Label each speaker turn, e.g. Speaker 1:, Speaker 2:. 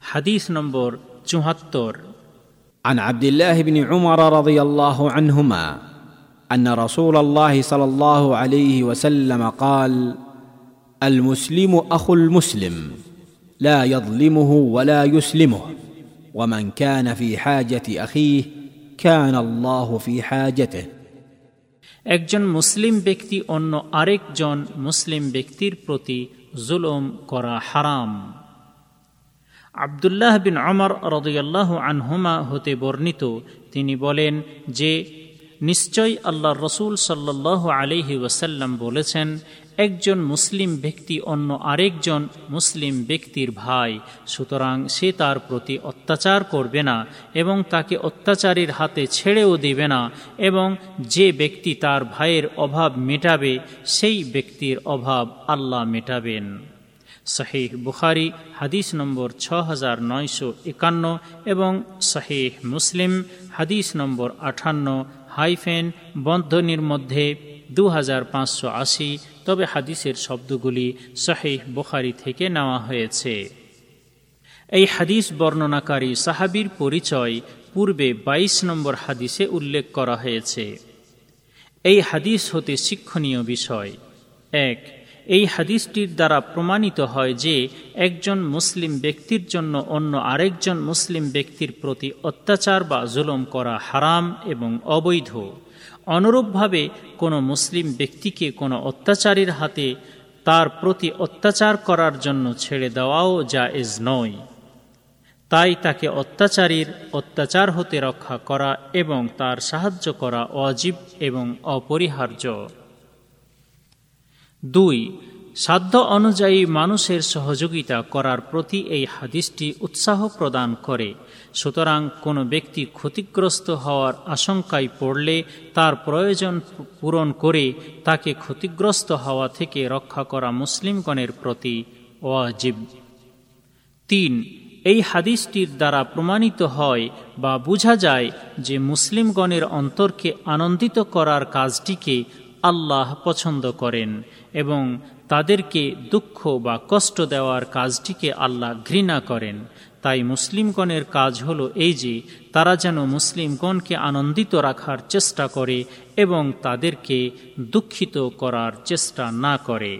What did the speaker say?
Speaker 1: হাদিস নম্বর চুহাত্তর
Speaker 2: عن عبد الله بن عمر رضي الله عنهما ان رسول الله صلى الله عليه وسلم قال المسلم اخو المسلم لا يظلمه ولا يسلمه ومن كان في حاجه اخيه كان الله في حاجته
Speaker 1: একজন মুসলিম ব্যক্তি অন্য আরেকজন মুসলিম ব্যক্তির প্রতি জুলুম করা হারাম আবদুল্লাহ বিন অমর রদুল্লাহ আনহুমা হতে বর্ণিত, তিনি বলেন যে, নিশ্চয় আল্লাহ রসুল সাল্লাহ আলিহি ওয়াসাল্লাম বলেছেন, একজন মুসলিম ব্যক্তি অন্য আরেকজন মুসলিম ব্যক্তির ভাই, সুতরাং সে তার প্রতি অত্যাচার করবে না এবং তাকে অত্যাচারীর হাতে ছেড়েও দেবে না এবং যে ব্যক্তি তার ভাইয়ের অভাব মেটাবে, সেই ব্যক্তির অভাব আল্লাহ মেটাবেন। শাহেহ বুখারি, হাদিস নম্বর ছ হাজার নয়শো একান্ন এবং শাহেহ মুসলিম, হাদিস নম্বর আঠান্ন, হাইফেন বন্ধনীর মধ্যে দু হাজার পাঁচশো আশি। তবে হাদিসের শব্দগুলি শাহেহ বুখারি থেকে নেওয়া হয়েছে। এই হাদিস বর্ণনাকারী সাহাবির পরিচয় পূর্বে ২২ নম্বর হাদিসে উল্লেখ করা হয়েছে। এই হাদিস হতে শিক্ষণীয় বিষয়। এক এই হাদিসটির দ্বারা প্রমাণিত হয় যে একজন মুসলিম ব্যক্তির জন্য অন্য আরেকজন মুসলিম ব্যক্তির প্রতি অত্যাচার বা জুলম করা হারাম এবং অবৈধ। অনুরূপভাবে কোনো মুসলিম ব্যক্তিকে কোনো অত্যাচারীর হাতে তার প্রতি অত্যাচার করার জন্য ছেড়ে দেওয়াও জায়েজ নয়। তাই তাকে অত্যাচারীর অত্যাচার হতে রক্ষা করা এবং তার সাহায্য করা অজীব এবং অপরিহার্য। দুই, সাধ্য অনুযায়ী মানুষের সহযোগিতা করার প্রতি এই হাদিসটি উৎসাহ প্রদান করে। সুতরাং কোনো ব্যক্তি ক্ষতিগ্রস্ত হওয়ার আশঙ্কায় পড়লে তার প্রয়োজন পূরণ করে তাকে ক্ষতিগ্রস্ত হওয়া থেকে রক্ষা করা মুসলিমগণের প্রতি ওয়াজিব। তিন, এই হাদিসটির দ্বারা প্রমাণিত হয় বা বোঝা যায় যে মুসলিমগণের অন্তরকে আনন্দিত করার কাজটিকে আল্লাহ পছন্দ করেন এবং তাদেরকে দুঃখ বা কষ্ট দেওয়ার কাজটিকে আল্লাহ ঘৃণা করেন। তাই মুসলিমগণের কাজ হলো এই যে, তারা যেন মুসলিমগণকে আনন্দিত রাখার চেষ্টা করে এবং তাদেরকে দুঃখিত করার চেষ্টা না করে।